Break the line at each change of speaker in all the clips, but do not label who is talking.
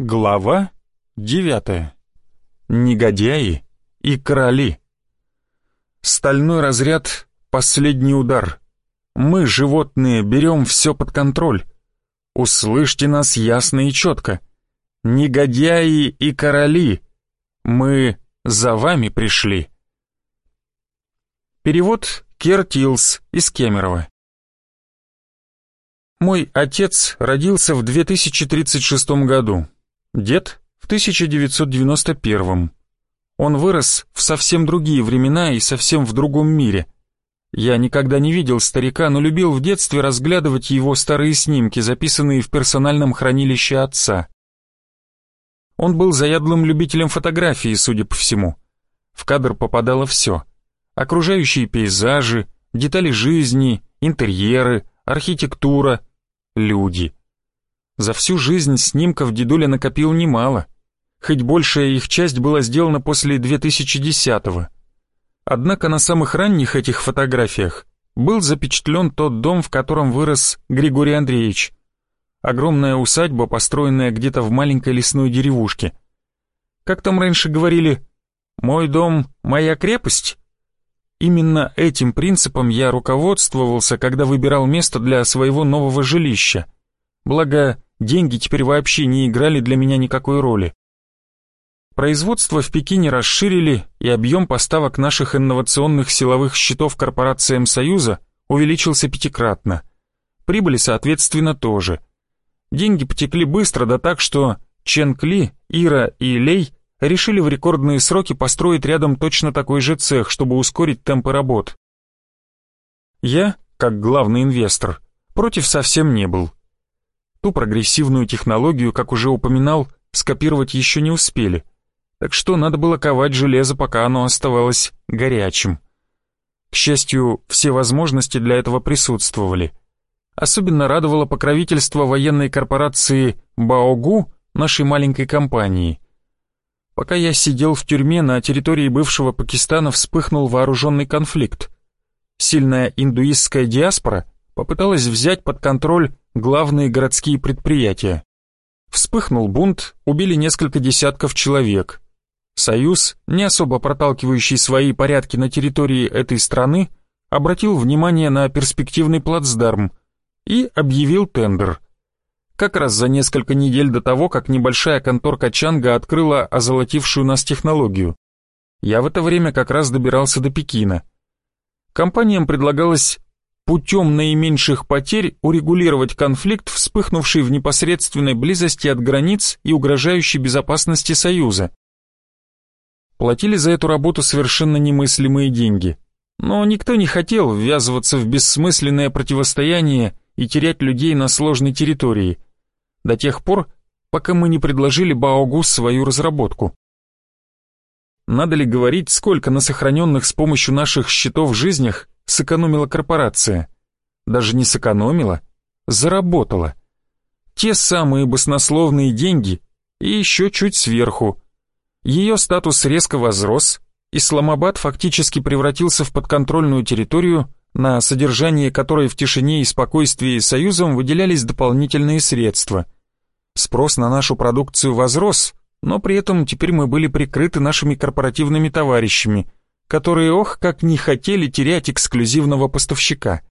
Глава девятая. Негодяи и короли. Стальной разряд — последний удар. Мы, животные, берем все под контроль. Услышьте нас ясно и четко. Негодяи и короли. Мы за вами пришли. Перевод Кертилс из Кемерово. Мой отец родился в 2036 году. Дед в 1991. Он вырос в совсем другие времена и совсем в другом мире. Я никогда не видел старика, но любил в детстве разглядывать его старые снимки, записанные в персональном хранилище отца. Он был заядлым любителем фотографии, судя по всему. В кадр попадало все. Окружающие пейзажи, детали жизни, интерьеры, архитектура, люди. За всю жизнь снимков дедуля накопил немало, хоть большая их часть была сделана после 2010-го. Однако на самых ранних этих фотографиях был запечатлен тот дом, в котором вырос Григорий Андреевич. Огромная усадьба, построенная где-то в маленькой лесной деревушке. Как там раньше говорили, «Мой дом — моя крепость»? Именно этим принципом я руководствовался, когда выбирал место для своего нового жилища. Благо, деньги теперь вообще не играли для меня никакой роли. Производство в Пекине расширили, и объем поставок наших инновационных силовых щитов корпорациям Союза увеличился пятикратно. Прибыли, соответственно, тоже. Деньги потекли быстро, да так, что Чен Кли, Ира и Лей решили в рекордные сроки построить рядом точно такой же цех, чтобы ускорить темпы работ. Я, как главный инвестор, против совсем не был. Ту прогрессивную технологию, как уже упоминал, скопировать еще не успели, так что надо было ковать железо, пока оно оставалось горячим. К счастью, все возможности для этого присутствовали. Особенно радовало покровительство военной корпорации «Баогу» нашей маленькой компании. Пока я сидел в тюрьме, на территории бывшего Пакистана вспыхнул вооруженный конфликт. Сильная индуистская диаспора попыталась взять под контроль главные городские предприятия. Вспыхнул бунт, убили несколько десятков человек. Союз, не особо проталкивающий свои порядки на территории этой страны, обратил внимание на перспективный плацдарм и объявил тендер – как раз за несколько недель до того, как небольшая конторка Чанга открыла озолотившую нас технологию. Я в это время как раз добирался до Пекина. Компаниям предлагалось путем наименьших потерь урегулировать конфликт, вспыхнувший в непосредственной близости от границ и угрожающий безопасности Союза. Платили за эту работу совершенно немыслимые деньги. Но никто не хотел ввязываться в бессмысленное противостояние и терять людей на сложной территории – до тех пор, пока мы не предложили Баогу свою разработку. Надо ли говорить, сколько на сохраненных с помощью наших счетов жизнях сэкономила корпорация? Даже не сэкономила, заработала. Те самые баснословные деньги и еще чуть сверху. Ее статус резко возрос, Исламабад фактически превратился в подконтрольную территорию, на содержание которой в тишине и спокойствии Союзом выделялись дополнительные средства – Спрос на нашу продукцию возрос, но при этом теперь мы были прикрыты нашими корпоративными товарищами, которые, ох, как не хотели терять эксклюзивного поставщика.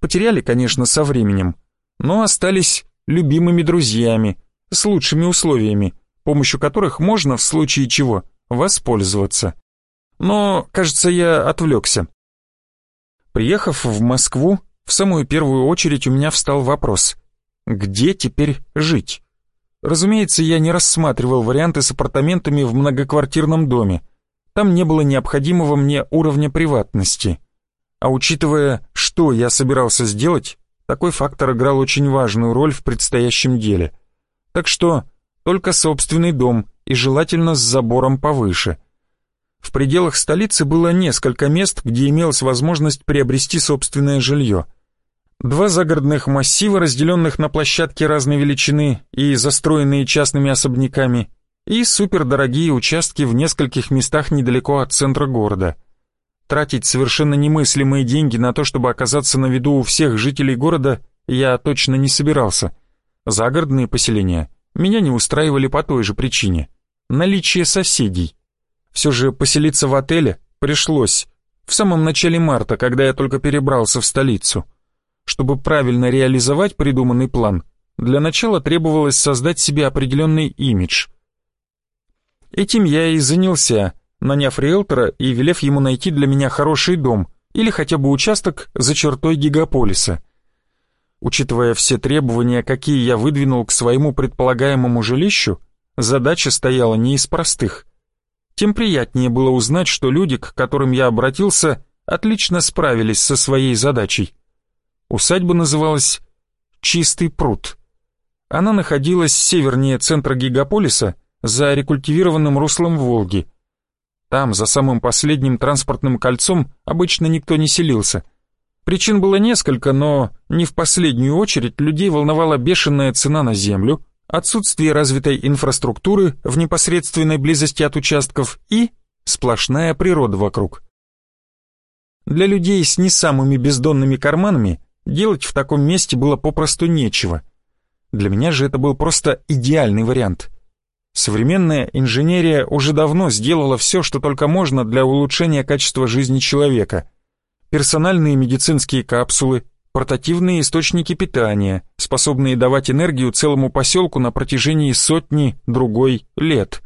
Потеряли, конечно, со временем, но остались любимыми друзьями, с лучшими условиями, помощью которых можно, в случае чего, воспользоваться. Но, кажется, я отвлекся. Приехав в Москву, в самую первую очередь у меня встал вопрос, где теперь жить? Разумеется, я не рассматривал варианты с апартаментами в многоквартирном доме. Там не было необходимого мне уровня приватности. А учитывая, что я собирался сделать, такой фактор играл очень важную роль в предстоящем деле. Так что только собственный дом и желательно с забором повыше. В пределах столицы было несколько мест, где имелась возможность приобрести собственное жилье – Два загородных массива, разделенных на площадки разной величины и застроенные частными особняками, и супердорогие участки в нескольких местах недалеко от центра города. Тратить совершенно немыслимые деньги на то, чтобы оказаться на виду у всех жителей города, я точно не собирался. Загородные поселения меня не устраивали по той же причине – наличие соседей. Все же поселиться в отеле пришлось в самом начале марта, когда я только перебрался в столицу. Чтобы правильно реализовать придуманный план, для начала требовалось создать себе определенный имидж. Этим я и занялся, наняв риэлтора и велев ему найти для меня хороший дом или хотя бы участок за чертой гигаполиса. Учитывая все требования, какие я выдвинул к своему предполагаемому жилищу, задача стояла не из простых. Тем приятнее было узнать, что люди, к которым я обратился, отлично справились со своей задачей. Усадьба называлась «Чистый пруд». Она находилась севернее центра гигаполиса, за рекультивированным руслом Волги. Там, за самым последним транспортным кольцом, обычно никто не селился. Причин было несколько, но не в последнюю очередь людей волновала бешеная цена на землю, отсутствие развитой инфраструктуры в непосредственной близости от участков и сплошная природа вокруг. Для людей с не самыми бездонными карманами делать в таком месте было попросту нечего. Для меня же это был просто идеальный вариант. Современная инженерия уже давно сделала все, что только можно для улучшения качества жизни человека. Персональные медицинские капсулы, портативные источники питания, способные давать энергию целому поселку на протяжении сотни, другой лет.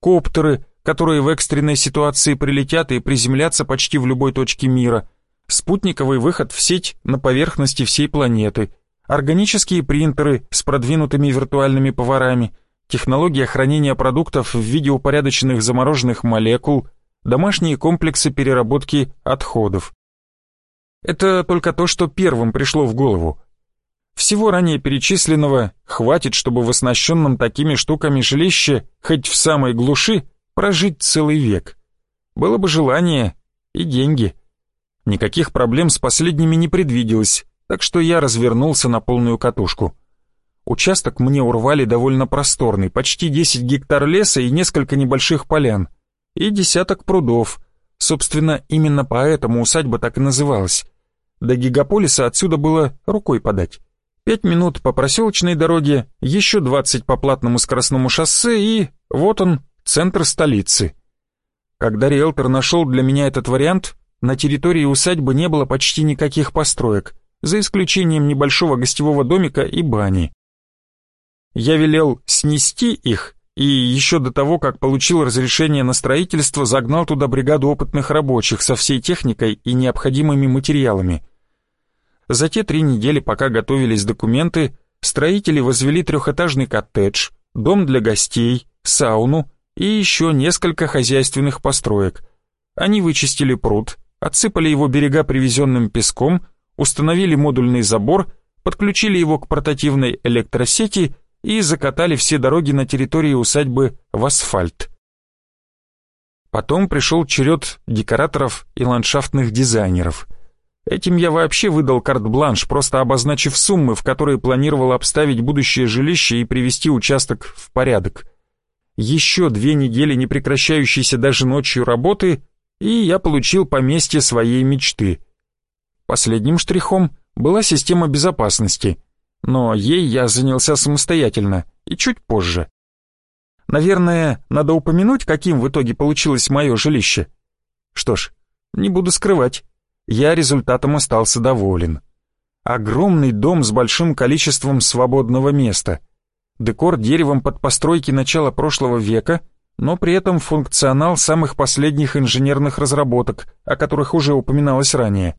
Коптеры, которые в экстренной ситуации прилетят и приземлятся почти в любой точке мира. Спутниковый выход в сеть на поверхности всей планеты. Органические принтеры с продвинутыми виртуальными поварами – технология хранения продуктов в виде упорядоченных замороженных молекул, домашние комплексы переработки отходов. Это только то, что первым пришло в голову. Всего ранее перечисленного хватит, чтобы в оснащенном такими штуками жилище, хоть в самой глуши, прожить целый век. Было бы желание и деньги. Никаких проблем с последними не предвиделось, так что я развернулся на полную катушку. Участок мне урвали довольно просторный, почти 10 гектар леса и несколько небольших полян. И десяток прудов. Собственно, именно поэтому усадьба так и называлась. До гигаполиса отсюда было рукой подать. Пять минут по проселочной дороге, еще двадцать по платному скоростному шоссе и... вот он, центр столицы. Когда риэлтор нашел для меня этот вариант, на территории усадьбы не было почти никаких построек, за исключением небольшого гостевого домика и бани. Я велел снести их и еще до того, как получил разрешение на строительство, загнал туда бригаду опытных рабочих со всей техникой и необходимыми материалами. За те три недели, пока готовились документы, строители возвели трехэтажный коттедж, дом для гостей, сауну и еще несколько хозяйственных построек. Они вычистили пруд, отсыпали его берега привезенным песком, установили модульный забор, подключили его к портативной электросети и закатали все дороги на территории усадьбы в асфальт. Потом пришел черед декораторов и ландшафтных дизайнеров. Этим я вообще выдал карт-бланш, просто обозначив суммы, в которые планировал обставить будущее жилище и привести участок в порядок. Еще две недели непрекращающейся даже ночью работы, и я получил поместье своей мечты. Последним штрихом была система безопасности — но ей я занялся самостоятельно и чуть позже. Наверное, надо упомянуть, каким в итоге получилось мое жилище. Что ж, не буду скрывать, я результатом остался доволен. Огромный дом с большим количеством свободного места. Декор деревом под постройки начала прошлого века, но при этом функционал самых последних инженерных разработок, о которых уже упоминалось ранее.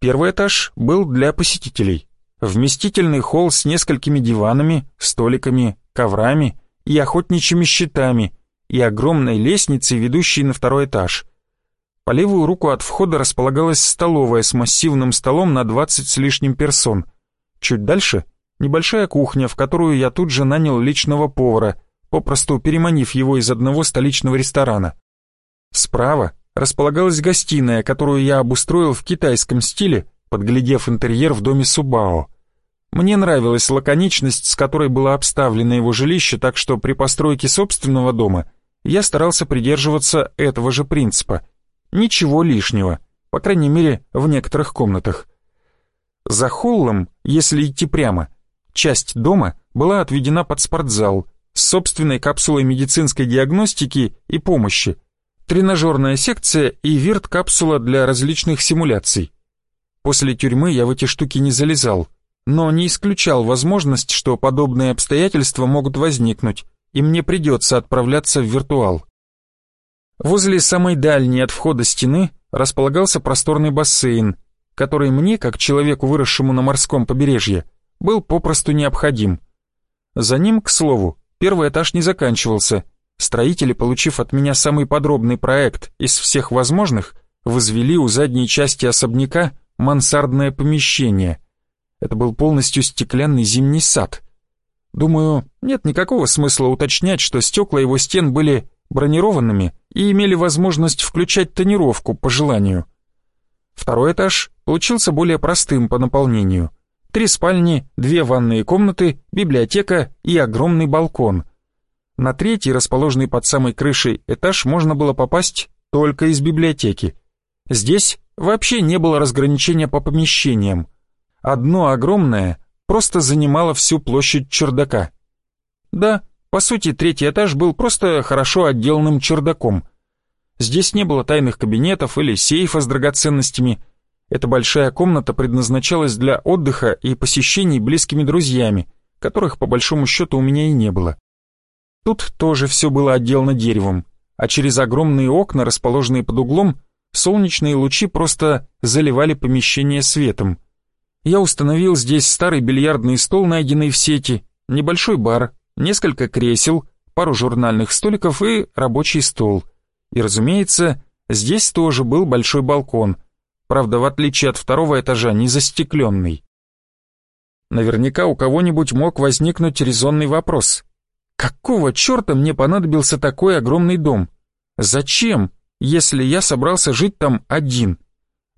Первый этаж был для посетителей, Вместительный холл с несколькими диванами, столиками, коврами и охотничьими щитами и огромной лестницей, ведущей на второй этаж. По левую руку от входа располагалась столовая с массивным столом на 20 с лишним персон. Чуть дальше — небольшая кухня, в которую я тут же нанял личного повара, попросту переманив его из одного столичного ресторана. Справа располагалась гостиная, которую я обустроил в китайском стиле, подглядев интерьер в доме Субао. Мне нравилась лаконичность, с которой было обставлено его жилище, так что при постройке собственного дома я старался придерживаться этого же принципа. Ничего лишнего, по крайней мере, в некоторых комнатах. За холлом, если идти прямо, часть дома была отведена под спортзал с собственной капсулой медицинской диагностики и помощи, тренажерная секция и вирт-капсула для различных симуляций. После тюрьмы я в эти штуки не залезал, но не исключал возможность, что подобные обстоятельства могут возникнуть, и мне придется отправляться в виртуал. Возле самой дальней от входа стены располагался просторный бассейн, который мне, как человеку, выросшему на морском побережье, был попросту необходим. За ним, к слову, первый этаж не заканчивался. Строители, получив от меня самый подробный проект из всех возможных, возвели у задней части особняка мансардное помещение. Это был полностью стеклянный зимний сад. Думаю, нет никакого смысла уточнять, что стекла его стен были бронированными и имели возможность включать тонировку по желанию. Второй этаж получился более простым по наполнению. Три спальни, две ванные комнаты, библиотека и огромный балкон. На третий, расположенный под самой крышей, этаж можно было попасть только из библиотеки. Здесь вообще не было разграничения по помещениям. Одно огромное просто занимало всю площадь чердака. Да, по сути, третий этаж был просто хорошо отделанным чердаком. Здесь не было тайных кабинетов или сейфа с драгоценностями. Эта большая комната предназначалась для отдыха и посещений близкими друзьями, которых по большому счету у меня и не было. Тут тоже все было отделано деревом, а через огромные окна, расположенные под углом, солнечные лучи просто заливали помещение светом. Я установил здесь старый бильярдный стол, найденный в сети, небольшой бар, несколько кресел, пару журнальных столиков и рабочий стол. И, разумеется, здесь тоже был большой балкон, правда, в отличие от второго этажа, не застекленный. Наверняка у кого-нибудь мог возникнуть резонный вопрос. Какого черта мне понадобился такой огромный дом? Зачем, если я собрался жить там один?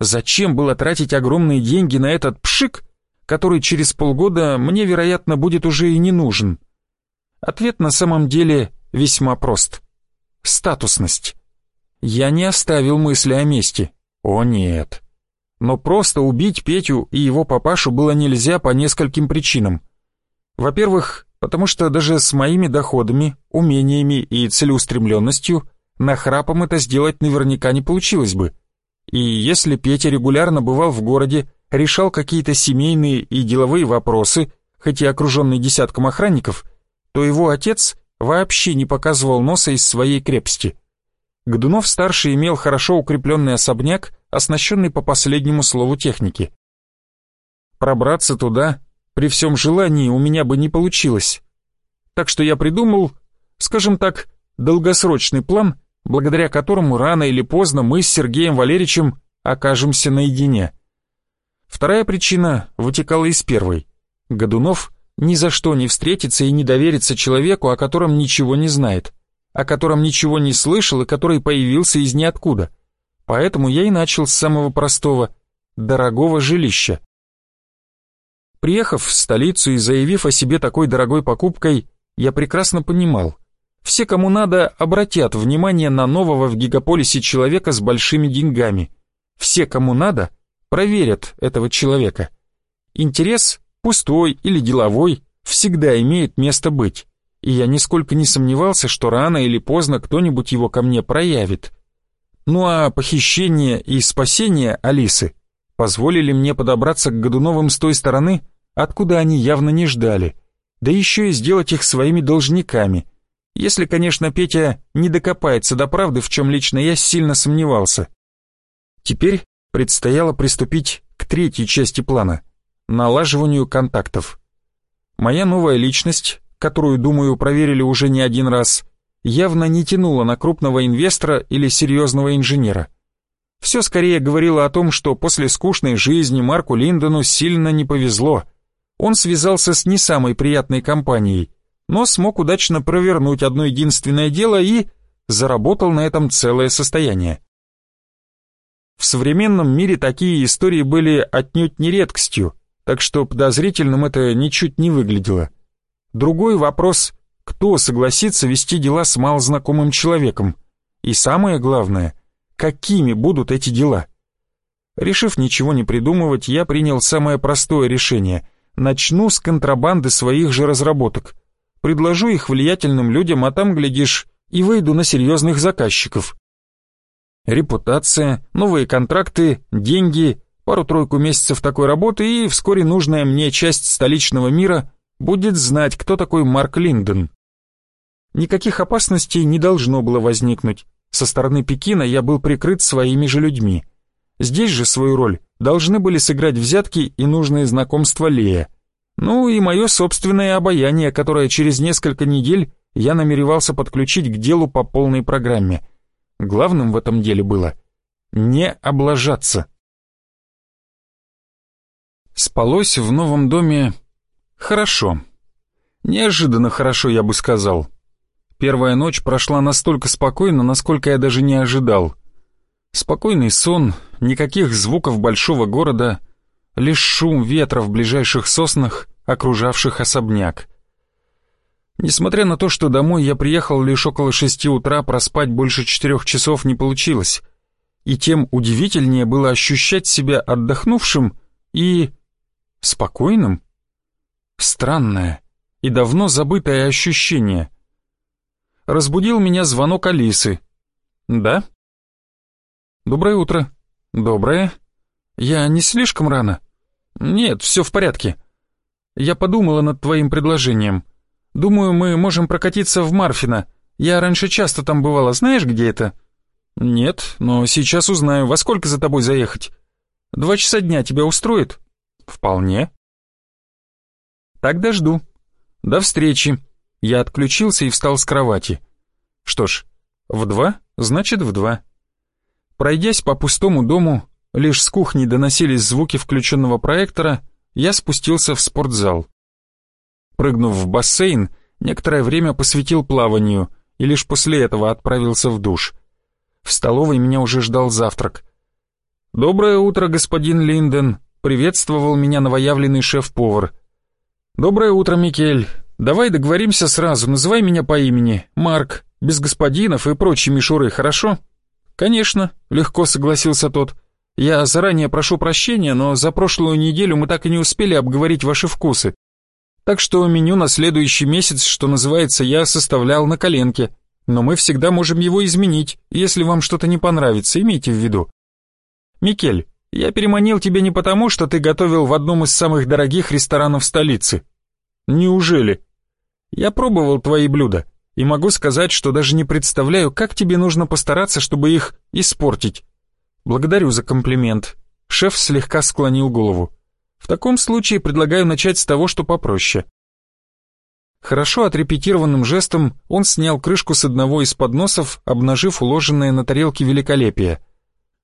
Зачем было тратить огромные деньги на этот пшик, который через полгода мне, вероятно, будет уже и не нужен? Ответ на самом деле весьма прост. Статусность. Я не оставил мысли о мести. О нет. Но просто убить Петю и его папашу было нельзя по нескольким причинам. Во-первых, потому что даже с моими доходами, умениями и целеустремленностью нахрапом это сделать наверняка не получилось бы. И если Петя регулярно бывал в городе, решал какие-то семейные и деловые вопросы, хоть и окруженный десятком охранников, то его отец вообще не показывал носа из своей крепости. Годунов-старший имел хорошо укрепленный особняк, оснащенный по последнему слову техники. Пробраться туда при всем желании у меня бы не получилось. Так что я придумал, скажем так, долгосрочный план, благодаря которому рано или поздно мы с Сергеем Валерьевичем окажемся наедине. Вторая причина вытекала из первой. Годунов ни за что не встретиться и не довериться человеку, о котором ничего не знает, о котором ничего не слышал и который появился из ниоткуда. Поэтому я и начал с самого простого, дорогого жилища. Приехав в столицу и заявив о себе такой дорогой покупкой, я прекрасно понимал, все, кому надо, обратят внимание на нового в гигаполисе человека с большими деньгами. Все, кому надо, проверят этого человека. Интерес пустой или деловой, всегда имеет место быть, и я нисколько не сомневался, что рано или поздно кто-нибудь его ко мне проявит. Ну а похищение и спасение Алисы позволили мне подобраться к Годуновым с той стороны, откуда они явно не ждали, да еще и сделать их своими должниками, если, конечно, Петя не докопается до правды, в чем лично я сильно сомневался. Теперь предстояло приступить к третьей части плана — налаживанию контактов. Моя новая личность, которую, думаю, проверили уже не один раз, явно не тянула на крупного инвестора или серьезного инженера. Все скорее говорило о том, что после скучной жизни Марку Линдону сильно не повезло. Он связался с не самой приятной компанией, но смог удачно провернуть одно единственное дело и заработал на этом целое состояние. В современном мире такие истории были отнюдь не редкостью, так что подозрительным это ничуть не выглядело. Другой вопрос, кто согласится вести дела с малознакомым человеком? И самое главное, какими будут эти дела? Решив ничего не придумывать, я принял самое простое решение начну с контрабанды своих же разработок. Предложу их влиятельным людям, а там, глядишь, и выйду на серьезных заказчиков. Репутация, новые контракты, деньги, пару-тройку месяцев такой работы, и вскоре нужная мне часть столичного мира будет знать, кто такой Марк Линден. Никаких опасностей не должно было возникнуть. Со стороны Пекина я был прикрыт своими же людьми. Здесь же свою роль должны были сыграть взятки и нужные знакомства Лея. Ну и мое собственное обаяние, которое через несколько недель я намеревался подключить к делу по полной программе. Главным в этом деле было не облажаться. Спалось в новом доме хорошо. Неожиданно хорошо, я бы сказал. Первая ночь прошла настолько спокойно, насколько я даже не ожидал. Спокойный сон, никаких звуков большого города, лишь шум ветра в ближайших соснах, окружавших особняк. Несмотря на то, что домой я приехал лишь около шести утра, проспать больше четырех часов не получилось. И тем удивительнее было ощущать себя отдохнувшим и... спокойным. Странное и давно забытое ощущение. Разбудил меня звонок Алисы. «Да?» «Доброе утро». «Доброе. Я не слишком рано?» «Нет, все в порядке. Я подумала над твоим предложением. Думаю, мы можем прокатиться в Марфино. Я раньше часто там бывала, знаешь, где это?» «Нет, но сейчас узнаю, во сколько за тобой заехать. Два часа дня тебя устроит?» «Вполне». «Тогда жду. До встречи». Я отключился и встал с кровати. Что ж, в два, значит в два. Пройдясь по пустому дому, лишь с кухни доносились звуки включенного проектора, я спустился в спортзал. Прыгнув в бассейн, некоторое время посвятил плаванию и лишь после этого отправился в душ. В столовой меня уже ждал завтрак. «Доброе утро, господин Линден», — приветствовал меня новоявленный шеф-повар. «Доброе утро, Микель. Давай договоримся сразу, называй меня по имени, Марк, без господинов и прочей мишуры, хорошо?» «Конечно», — легко согласился тот. «Я заранее прошу прощения, но за прошлую неделю мы так и не успели обговорить ваши вкусы. Так что меню на следующий месяц, что называется, я составлял на коленке. Но мы всегда можем его изменить, если вам что-то не понравится, имейте в виду. Микель, я переманил тебя не потому, что ты готовил в одном из самых дорогих ресторанов столицы. Неужели? Я пробовал твои блюда и могу сказать, что даже не представляю, как тебе нужно постараться, чтобы их испортить. Благодарю за комплимент. Шеф слегка склонил голову. В таком случае предлагаю начать с того, что попроще. Хорошо отрепетированным жестом он снял крышку с одного из подносов, обнажив уложенное на тарелке великолепие.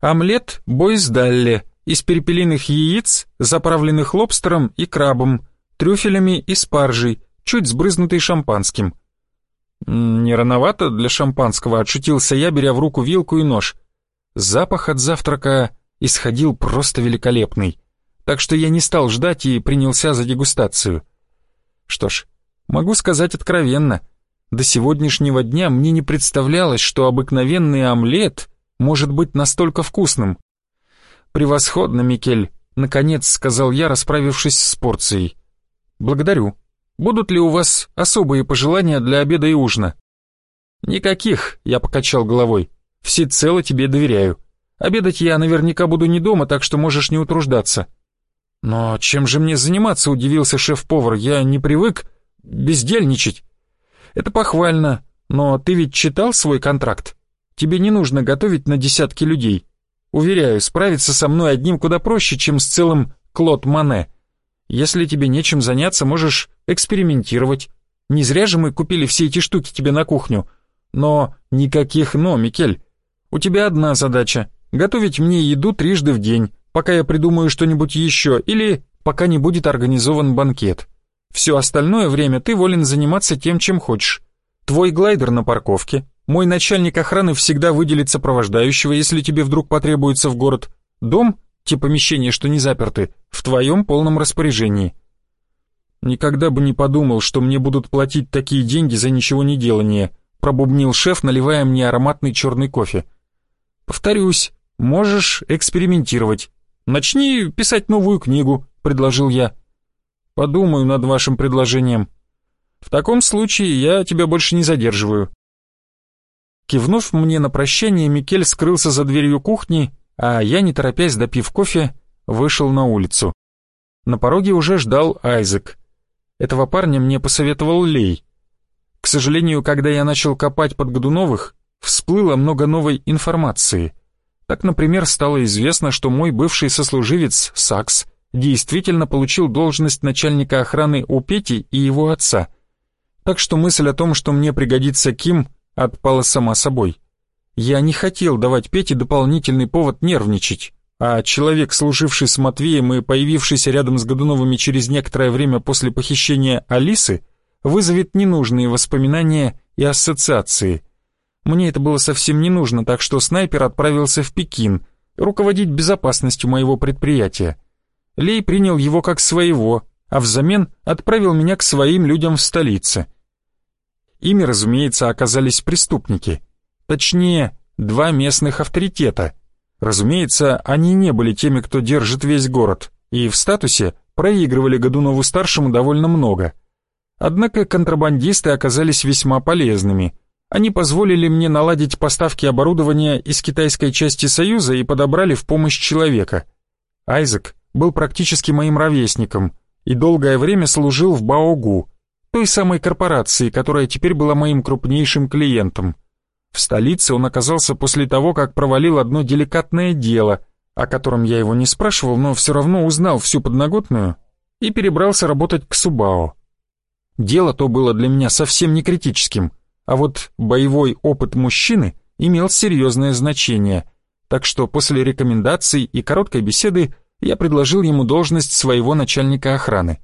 Омлет бойсдалле из перепелиных яиц, заправленных лобстером и крабом, трюфелями и спаржей, чуть сбрызнутый шампанским. «Не рановато для шампанского», — отшутился я, беря в руку вилку и нож. Запах от завтрака исходил просто великолепный, так что я не стал ждать и принялся за дегустацию. Что ж, могу сказать откровенно, до сегодняшнего дня мне не представлялось, что обыкновенный омлет может быть настолько вкусным. «Превосходно, Микель», — наконец сказал я, расправившись с порцией. «Благодарю», Будут ли у вас особые пожелания для обеда и ужина?» «Никаких», — я покачал головой. «Всецело тебе доверяю. Обедать я наверняка буду не дома, так что можешь не утруждаться». «Но чем же мне заниматься?» — удивился шеф-повар. «Я не привык бездельничать». «Это похвально, но ты ведь читал свой контракт? Тебе не нужно готовить на десятки людей. Уверяю, справиться со мной одним куда проще, чем с целым Клод Мане. Если тебе нечем заняться, можешь экспериментировать. Не зря же мы купили все эти штуки тебе на кухню. Но никаких «но», Микель. У тебя одна задача — готовить мне еду трижды в день, пока я придумаю что-нибудь еще, или пока не будет организован банкет. Все остальное время ты волен заниматься тем, чем хочешь. Твой глайдер на парковке, мой начальник охраны всегда выделит сопровождающего, если тебе вдруг потребуется в город. Дом те помещения, что не заперты, в твоем полном распоряжении. Никогда бы не подумал, что мне будут платить такие деньги за ничего не делание, пробубнил шеф, наливая мне ароматный черный кофе. Повторюсь, можешь экспериментировать. Начни писать новую книгу, предложил я. подумаю над вашим предложением. В таком случае я тебя больше не задерживаю». Кивнув мне на прощание, Микель скрылся за дверью кухни, а я, не торопясь допив кофе, вышел на улицу. На пороге уже ждал Айзек. Этого парня мне посоветовал Лей. К сожалению, когда я начал копать под Годуновых, всплыло много новой информации. Так, например, стало известно, что мой бывший сослуживец Сакс действительно получил должность начальника охраны у Пети и его отца. Так что мысль о том, что мне пригодится Ким, отпала сама собой. Я не хотел давать Пете дополнительный повод нервничать, а человек, служивший с Матвеем и появившийся рядом с Годуновыми через некоторое время после похищения Алисы, вызовет ненужные воспоминания и ассоциации. Мне это было совсем не нужно, так что снайпер отправился в Пекин, руководить безопасностью моего предприятия. Лей принял его как своего, а взамен отправил меня к своим людям в столице. Ими, разумеется, оказались преступники. Точнее, два местных авторитета. Разумеется, они не были теми, кто держит весь город, и в статусе проигрывали Годунову-старшему довольно много. Однако контрабандисты оказались весьма полезными. Они позволили мне наладить поставки оборудования из китайской части Союза и подобрали в помощь человека. Айзек был практически моим ровесником и долгое время служил в Баогу, той самой корпорации, которая теперь была моим крупнейшим клиентом. В столице он оказался после того, как провалил одно деликатное дело, о котором я его не спрашивал, но все равно узнал всю подноготную и перебрался работать к Субао. Дело то было для меня совсем не критическим, а вот боевой опыт мужчины имел серьезное значение, так что после рекомендаций и короткой беседы я предложил ему должность своего начальника охраны.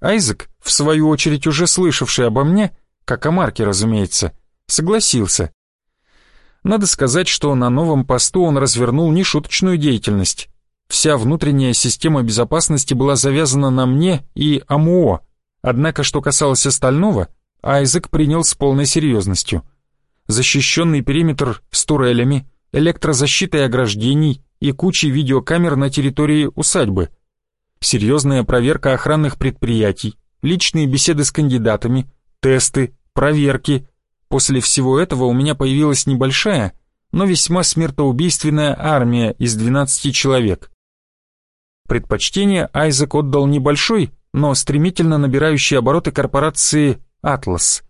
Айзек, в свою очередь уже слышавший обо мне, как о Марке, разумеется, согласился. Надо сказать, что на новом посту он развернул нешуточную деятельность. Вся внутренняя система безопасности была завязана на мне и АМО, однако что касалось остального, Айзек принял с полной серьезностью. Защищенный периметр с турелями, электрозащитой ограждений, и кучей видеокамер на территории усадьбы. Серьезная проверка охранных предприятий, личные беседы с кандидатами, тесты, проверки. После всего этого у меня появилась небольшая, но весьма смертоубийственная армия из 12 человек. Предпочтение Айзек отдал небольшой, но стремительно набирающей обороты корпорации «Атлас».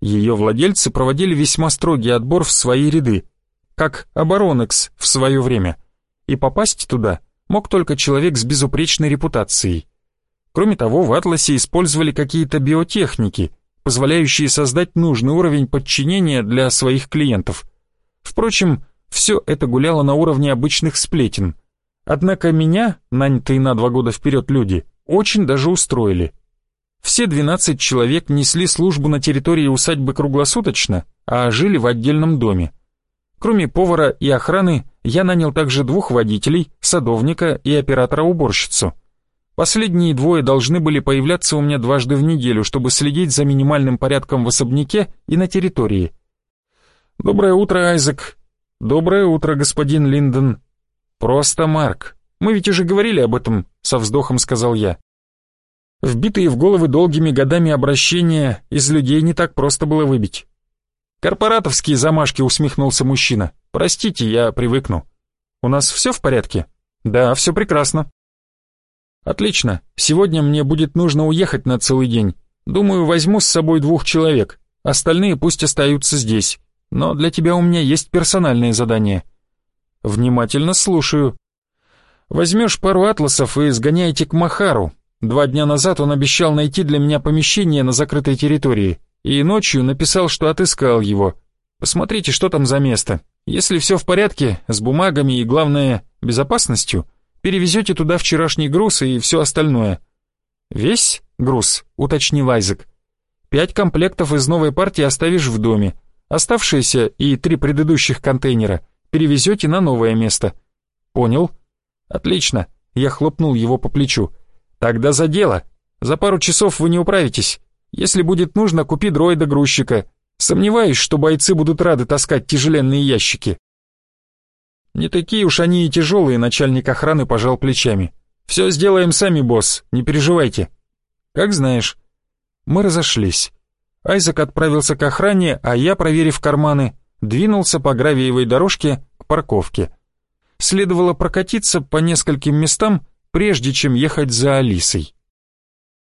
Ее владельцы проводили весьма строгий отбор в свои ряды, как Оборонекс в свое время – и попасть туда мог только человек с безупречной репутацией. Кроме того, в «Атласе» использовали какие-то биотехники, позволяющие создать нужный уровень подчинения для своих клиентов. Впрочем, все это гуляло на уровне обычных сплетен. Однако меня, нанятые на два года вперед люди, очень даже устроили. Все 12 человек несли службу на территории усадьбы круглосуточно, а жили в отдельном доме. Кроме повара и охраны, я нанял также двух водителей, садовника и оператора-уборщицу. Последние двое должны были появляться у меня дважды в неделю, чтобы следить за минимальным порядком в особняке и на территории. «Доброе утро, Айзек». «Доброе утро, господин Линдон». «Просто Марк. Мы ведь уже говорили об этом», — со вздохом сказал я. Вбитые в головы долгими годами обращения из людей не так просто было выбить. «Корпоратовские замашки», — усмехнулся мужчина. «Простите, я привыкну». «У нас все в порядке?» «Да, все прекрасно». «Отлично. Сегодня мне будет нужно уехать на целый день. Думаю, возьму с собой двух человек. Остальные пусть остаются здесь. Но для тебя у меня есть персональное задание». «Внимательно слушаю». «Возьмешь пару атласов и сгоняйте к Махару. Два дня назад он обещал найти для меня помещение на закрытой территории и ночью написал, что отыскал его. Посмотрите, что там за место. Если все в порядке, с бумагами и, главное, безопасностью, перевезете туда вчерашний груз и все остальное». «Весь груз?» — уточнил Айзек. «Пять комплектов из новой партии оставишь в доме. Оставшиеся и три предыдущих контейнера перевезете на новое место». «Понял?» «Отлично», — я хлопнул его по плечу. «Тогда за дело. За пару часов вы не управитесь. Если будет нужно, купи дроида-грузчика. Сомневаюсь, что бойцы будут рады таскать тяжеленные ящики». «Не такие уж они и тяжелые», — начальник охраны пожал плечами. «Все сделаем сами, босс, не переживайте». Как знаешь. Мы разошлись. Айзек отправился к охране, а я, проверив карманы, двинулся по гравиевой дорожке к парковке. Следовало прокатиться по нескольким местам, прежде чем ехать за Алисой.